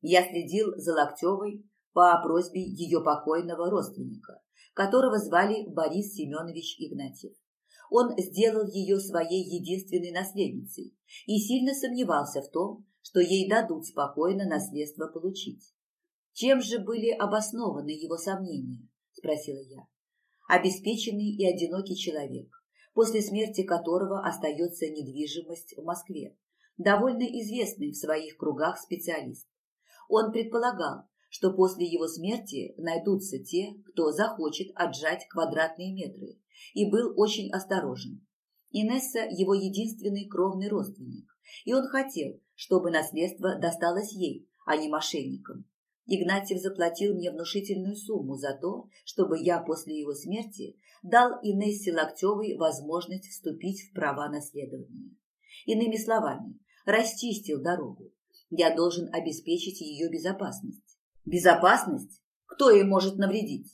Я следил за Локтевой по просьбе ее покойного родственника, которого звали Борис Семенович Игнатьев. Он сделал ее своей единственной наследницей и сильно сомневался в том, что ей дадут спокойно наследство получить. Чем же были обоснованы его сомнения? Спросила я. Обеспеченный и одинокий человек, после смерти которого остается недвижимость в Москве, довольно известный в своих кругах специалист. Он предполагал, что после его смерти найдутся те, кто захочет отжать квадратные метры, и был очень осторожен. Инесса – его единственный кровный родственник, и он хотел, чтобы наследство досталось ей, а не мошенникам. Игнатьев заплатил мне внушительную сумму за то, чтобы я после его смерти дал Инессе Локтевой возможность вступить в права наследования. Иными словами, расчистил дорогу. Я должен обеспечить ее безопасность. Безопасность? Кто ей может навредить?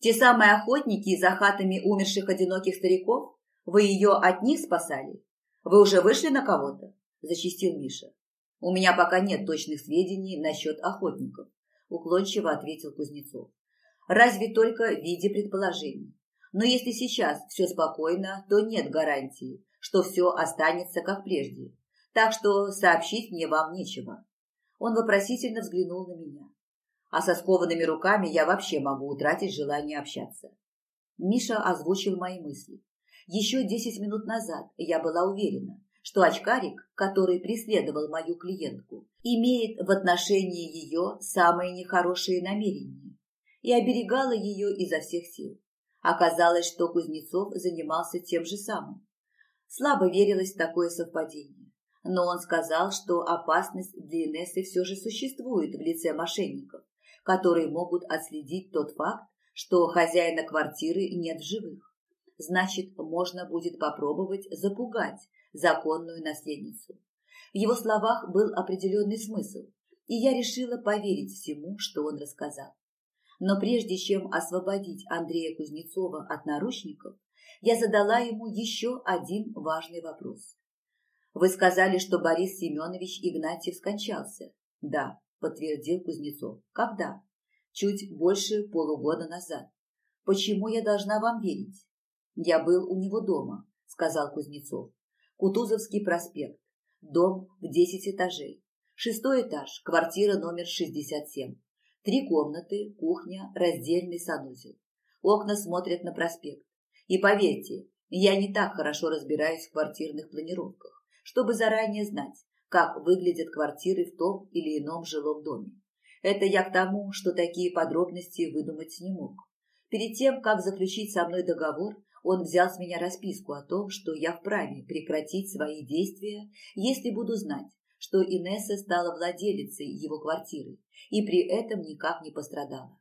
Те самые охотники за хатами умерших одиноких стариков? Вы ее от них спасали? Вы уже вышли на кого-то? Зачистил Миша. У меня пока нет точных сведений насчет охотников. – уклончиво ответил Кузнецов. «Разве только в виде предположений. Но если сейчас все спокойно, то нет гарантии, что все останется как прежде. Так что сообщить мне вам нечего». Он вопросительно взглянул на меня. А со скованными руками я вообще могу утратить желание общаться. Миша озвучил мои мысли. Еще десять минут назад я была уверена, что очкарик, который преследовал мою клиентку, имеет в отношении ее самые нехорошие намерения и оберегала ее изо всех сил. Оказалось, что Кузнецов занимался тем же самым. Слабо верилось в такое совпадение, но он сказал, что опасность для Инессы все же существует в лице мошенников, которые могут отследить тот факт, что хозяина квартиры нет в живых. Значит, можно будет попробовать запугать законную наследницу. В его словах был определенный смысл, и я решила поверить всему, что он рассказал. Но прежде чем освободить Андрея Кузнецова от наручников, я задала ему еще один важный вопрос. «Вы сказали, что Борис Семенович Игнатьев скончался?» «Да», – подтвердил Кузнецов. «Когда?» «Чуть больше полугода назад». «Почему я должна вам верить?» «Я был у него дома», – сказал Кузнецов. Кутузовский проспект, дом в 10 этажей. Шестой этаж, квартира номер 67. Три комнаты, кухня, раздельный санузел. Окна смотрят на проспект. И поверьте, я не так хорошо разбираюсь в квартирных планировках, чтобы заранее знать, как выглядят квартиры в том или ином жилом доме. Это я к тому, что такие подробности выдумать не мог. Перед тем, как заключить со мной договор, он взял с меня расписку о том, что я вправе прекратить свои действия, если буду знать, что Инесса стала владелицей его квартиры и при этом никак не пострадала.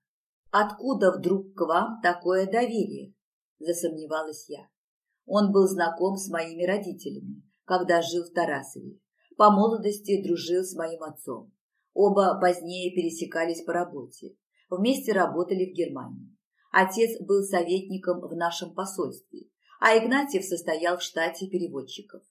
«Откуда вдруг к вам такое доверие?» – засомневалась я. Он был знаком с моими родителями, когда жил в Тарасове. По молодости дружил с моим отцом. Оба позднее пересекались по работе. Вместе работали в Германии. Отец был советником в нашем посольстве, а Игнатьев состоял в штате переводчиков.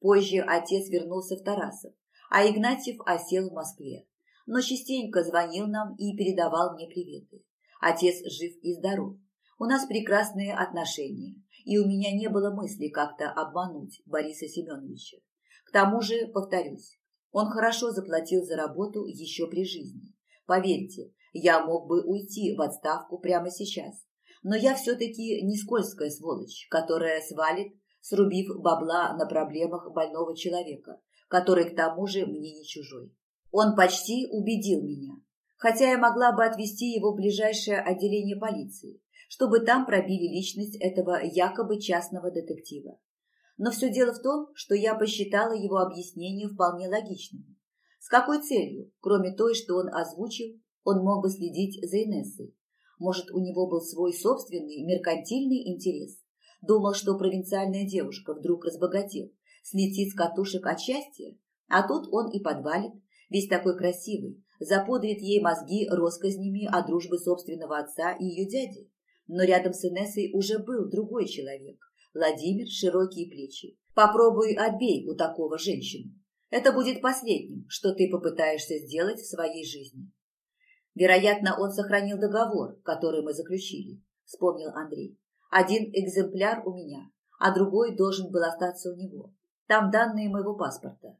Позже отец вернулся в Тарасов, а Игнатьев осел в Москве. Но частенько звонил нам и передавал мне приветы. Отец жив и здоров. У нас прекрасные отношения, и у меня не было мысли как-то обмануть Бориса Семеновича. К тому же, повторюсь, он хорошо заплатил за работу еще при жизни. Поверьте, я мог бы уйти в отставку прямо сейчас. Но я все-таки не скользкая сволочь, которая свалит, срубив бабла на проблемах больного человека, который к тому же мне не чужой. Он почти убедил меня, хотя я могла бы отвезти его в ближайшее отделение полиции, чтобы там пробили личность этого якобы частного детектива. Но все дело в том, что я посчитала его объяснение вполне логичным. С какой целью, кроме той, что он озвучил, он мог бы следить за Инессой? Может, у него был свой собственный меркантильный интерес? Думал, что провинциальная девушка вдруг разбогател, слетит с катушек от счастья, а тут он и подвалит, весь такой красивый, запудрит ей мозги россказнями о дружбе собственного отца и ее дяди. Но рядом с Инессой уже был другой человек, Владимир, широкие плечи. Попробуй отбей у такого женщину. Это будет последним, что ты попытаешься сделать в своей жизни. Вероятно, он сохранил договор, который мы заключили, вспомнил Андрей. Один экземпляр у меня, а другой должен был остаться у него. Там данные моего паспорта.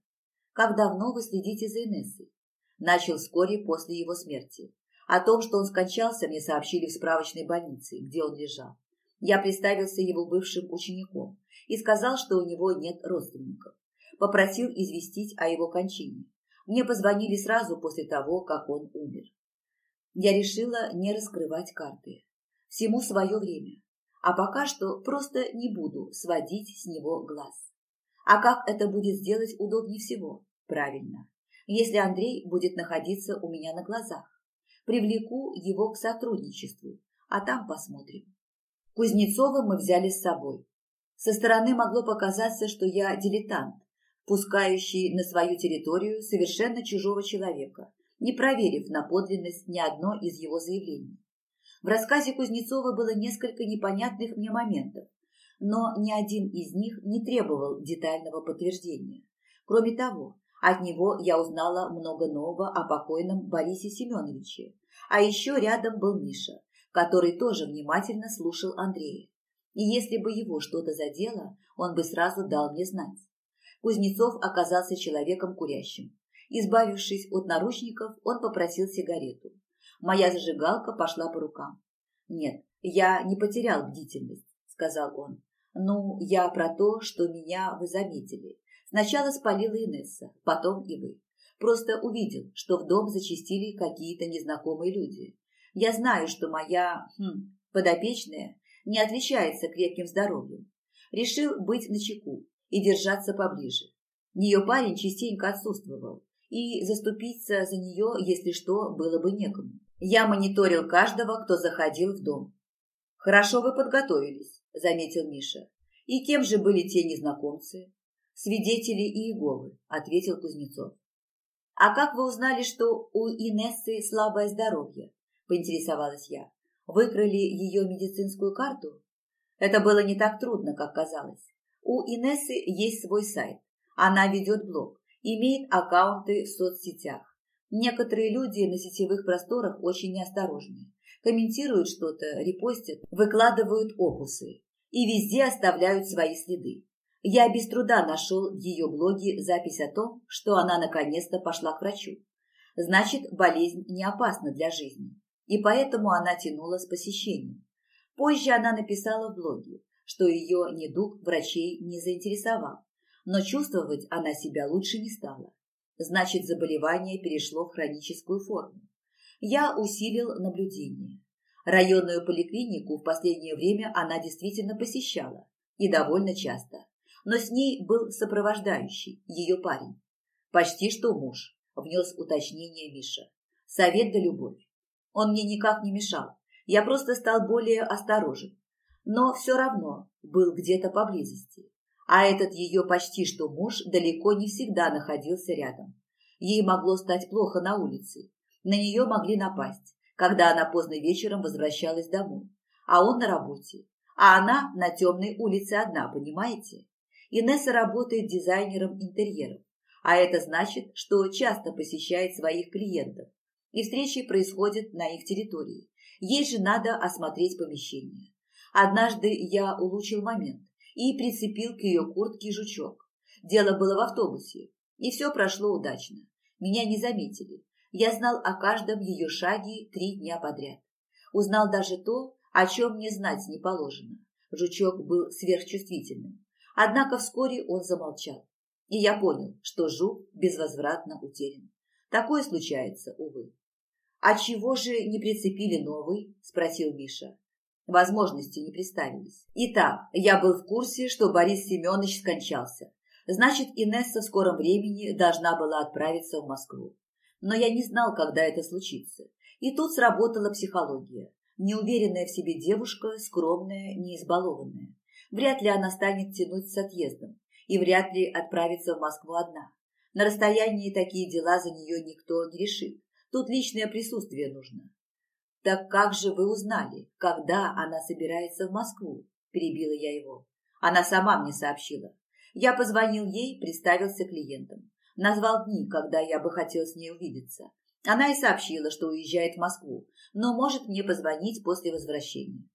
Как давно вы следите за Инессой? Начал вскоре после его смерти. О том, что он скончался, мне сообщили в справочной больнице, где он лежал. Я представился его бывшим учеником и сказал, что у него нет родственников. Попросил известить о его кончине. Мне позвонили сразу после того, как он умер. Я решила не раскрывать карты. Всему свое время. А пока что просто не буду сводить с него глаз. А как это будет сделать удобнее всего? Правильно. Если Андрей будет находиться у меня на глазах. Привлеку его к сотрудничеству, а там посмотрим. Кузнецова мы взяли с собой. Со стороны могло показаться, что я дилетант, пускающий на свою территорию совершенно чужого человека, не проверив на подлинность ни одно из его заявлений. В рассказе Кузнецова было несколько непонятных мне моментов, но ни один из них не требовал детального подтверждения. Кроме того, от него я узнала много нового о покойном Борисе Семеновиче, а еще рядом был Миша, который тоже внимательно слушал Андрея. И если бы его что-то задело, он бы сразу дал мне знать. Кузнецов оказался человеком курящим, Избавившись от наручников, он попросил сигарету. Моя зажигалка пошла по рукам. «Нет, я не потерял бдительность», — сказал он. «Ну, я про то, что меня вы заметили. Сначала спалила Инесса, потом и вы. Просто увидел, что в дом зачистили какие-то незнакомые люди. Я знаю, что моя хм, подопечная не отличается крепким здоровьем. Решил быть начеку и держаться поближе. Ее парень частенько отсутствовал, и заступиться за нее, если что, было бы некому. Я мониторил каждого, кто заходил в дом. «Хорошо вы подготовились», – заметил Миша. «И кем же были те незнакомцы?» «Свидетели Иеговы», – ответил Кузнецов. «А как вы узнали, что у Инессы слабое здоровье?» – поинтересовалась я. «Выкрали ее медицинскую карту?» Это было не так трудно, как казалось. У Инессы есть свой сайт. Она ведет блог имеет аккаунты в соцсетях. Некоторые люди на сетевых просторах очень неосторожны. Комментируют что-то, репостят, выкладывают опусы и везде оставляют свои следы. Я без труда нашел в ее блоге запись о том, что она наконец-то пошла к врачу. Значит, болезнь не опасна для жизни, и поэтому она тянула с посещением. Позже она написала в блоге, что ее недуг врачей не заинтересовал, но чувствовать она себя лучше не стала. Значит, заболевание перешло в хроническую форму. Я усилил наблюдение. Районную поликлинику в последнее время она действительно посещала, и довольно часто. Но с ней был сопровождающий, ее парень. Почти что муж, внес уточнение Миша. Совет да любовь. Он мне никак не мешал. Я просто стал более осторожен. Но все равно был где-то поблизости. А этот ее почти что муж далеко не всегда находился рядом. Ей могло стать плохо на улице. На нее могли напасть, когда она поздно вечером возвращалась домой. А он на работе. А она на темной улице одна, понимаете? Инесса работает дизайнером интерьеров. А это значит, что часто посещает своих клиентов. И встречи происходят на их территории. Ей же надо осмотреть помещение. Однажды я улучил момент и прицепил к ее куртке жучок. Дело было в автобусе, и все прошло удачно. Меня не заметили. Я знал о каждом ее шаге три дня подряд. Узнал даже то, о чем мне знать не положено. Жучок был сверхчувствительным. Однако вскоре он замолчал. И я понял, что жук безвозвратно утерян. Такое случается, увы. «А чего же не прицепили новый?» – спросил Миша. Возможности не представились. Итак, я был в курсе, что Борис Семенович скончался. Значит, Инесса в скором времени должна была отправиться в Москву. Но я не знал, когда это случится. И тут сработала психология. Неуверенная в себе девушка, скромная, не избалованная. Вряд ли она станет тянуть с отъездом. И вряд ли отправится в Москву одна. На расстоянии такие дела за нее никто не решит. Тут личное присутствие нужно. «Так как же вы узнали, когда она собирается в Москву?» – перебила я его. Она сама мне сообщила. Я позвонил ей, представился клиентам. Назвал дни, когда я бы хотел с ней увидеться. Она и сообщила, что уезжает в Москву, но может мне позвонить после возвращения.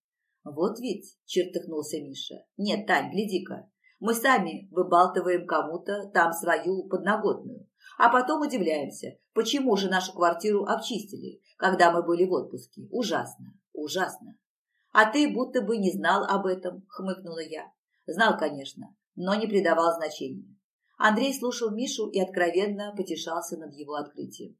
Вот ведь, чертыхнулся Миша. Нет, Тань, гляди-ка. Мы сами выбалтываем кому-то там свою подноготную, а потом удивляемся, почему же нашу квартиру обчистили, когда мы были в отпуске. Ужасно, ужасно. А ты будто бы не знал об этом, хмыкнула я. Знал, конечно, но не придавал значения. Андрей слушал Мишу и откровенно потешался над его открытием.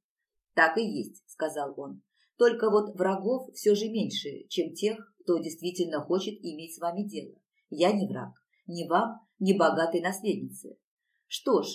«Так и есть», — сказал он. «Только вот врагов все же меньше, чем тех, кто действительно хочет иметь с вами дело. Я не враг. Ни вам, ни богатой наследнице. Что ж,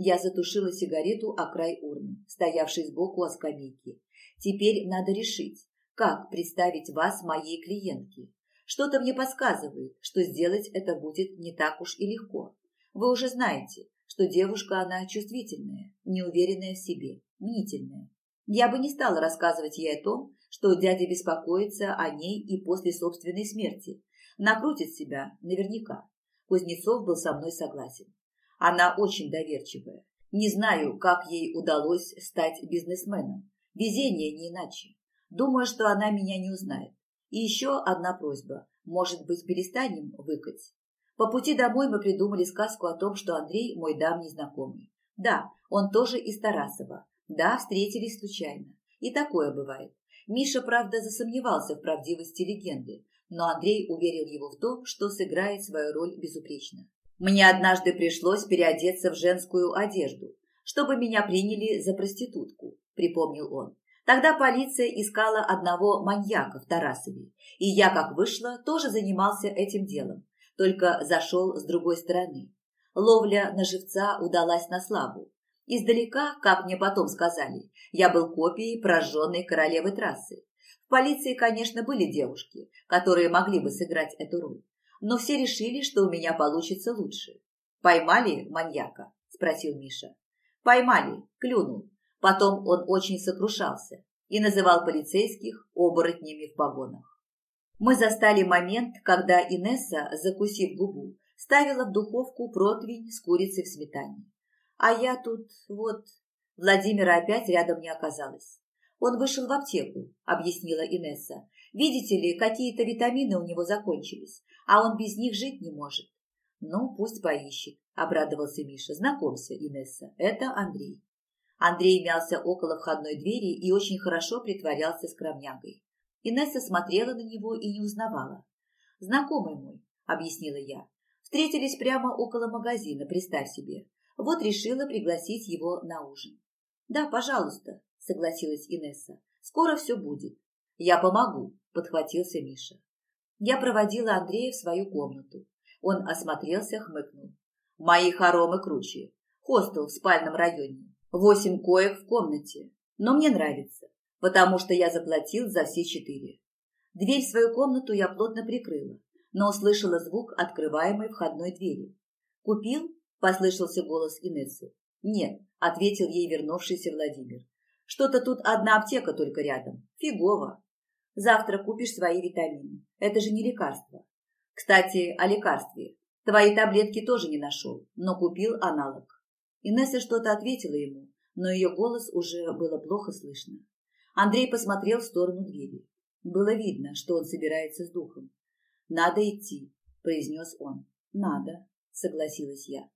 я затушила сигарету о край урны, стоявшей сбоку от скамейки. Теперь надо решить, как представить вас моей клиентке. Что-то мне подсказывает, что сделать это будет не так уж и легко. Вы уже знаете, что девушка она чувствительная, неуверенная в себе, мнительная. Я бы не стала рассказывать ей о том, что дядя беспокоится о ней и после собственной смерти. Накрутит себя наверняка. Кузнецов был со мной согласен. Она очень доверчивая. Не знаю, как ей удалось стать бизнесменом. Везение не иначе. Думаю, что она меня не узнает. И еще одна просьба. Может быть, перестанем выкать? По пути домой мы придумали сказку о том, что Андрей мой давний знакомый. Да, он тоже из Тарасова. Да, встретились случайно. И такое бывает. Миша, правда, засомневался в правдивости легенды, но Андрей уверил его в том, что сыграет свою роль безупречно. Мне однажды пришлось переодеться в женскую одежду, чтобы меня приняли за проститутку, припомнил он. Тогда полиция искала одного маньяка в Тарасове, и я, как вышла, тоже занимался этим делом, только зашел с другой стороны. Ловля на живца удалась на славу. Издалека, как мне потом сказали, я был копией прожженной королевы трассы. В полиции, конечно, были девушки, которые могли бы сыграть эту роль но все решили, что у меня получится лучше. «Поймали маньяка?» – спросил Миша. «Поймали, клюнул. Потом он очень сокрушался и называл полицейских оборотнями в погонах. Мы застали момент, когда Инесса, закусив губу, ставила в духовку противень с курицей в сметане. А я тут, вот... Владимира опять рядом не оказалось. Он вышел в аптеку, объяснила Инесса. Видите ли, какие-то витамины у него закончились а он без них жить не может. Ну, пусть поищет, обрадовался Миша. Знакомься, Инесса, это Андрей. Андрей мялся около входной двери и очень хорошо притворялся скромнягой. Инесса смотрела на него и не узнавала. «Знакомый мой», — объяснила я. «Встретились прямо около магазина, представь себе. Вот решила пригласить его на ужин». «Да, пожалуйста», — согласилась Инесса. Скоро все будет. Я помогу, подхватился Миша. Я проводила Андрея в свою комнату. Он осмотрелся, хмыкнул. Мои хоромы круче. Хостел в спальном районе. Восемь коек в комнате. Но мне нравится, потому что я заплатил за все четыре. Дверь в свою комнату я плотно прикрыла, но услышала звук открываемой входной двери. «Купил?» – послышался голос Инессы. «Нет», – ответил ей вернувшийся Владимир. «Что-то тут одна аптека только рядом. Фигово. Завтра купишь свои витамины. Это же не лекарство. Кстати, о лекарстве. Твои таблетки тоже не нашел, но купил аналог». Инесса что-то ответила ему, но ее голос уже было плохо слышно. Андрей посмотрел в сторону двери. Было видно, что он собирается с духом. «Надо идти», – произнес он. «Надо», – согласилась я.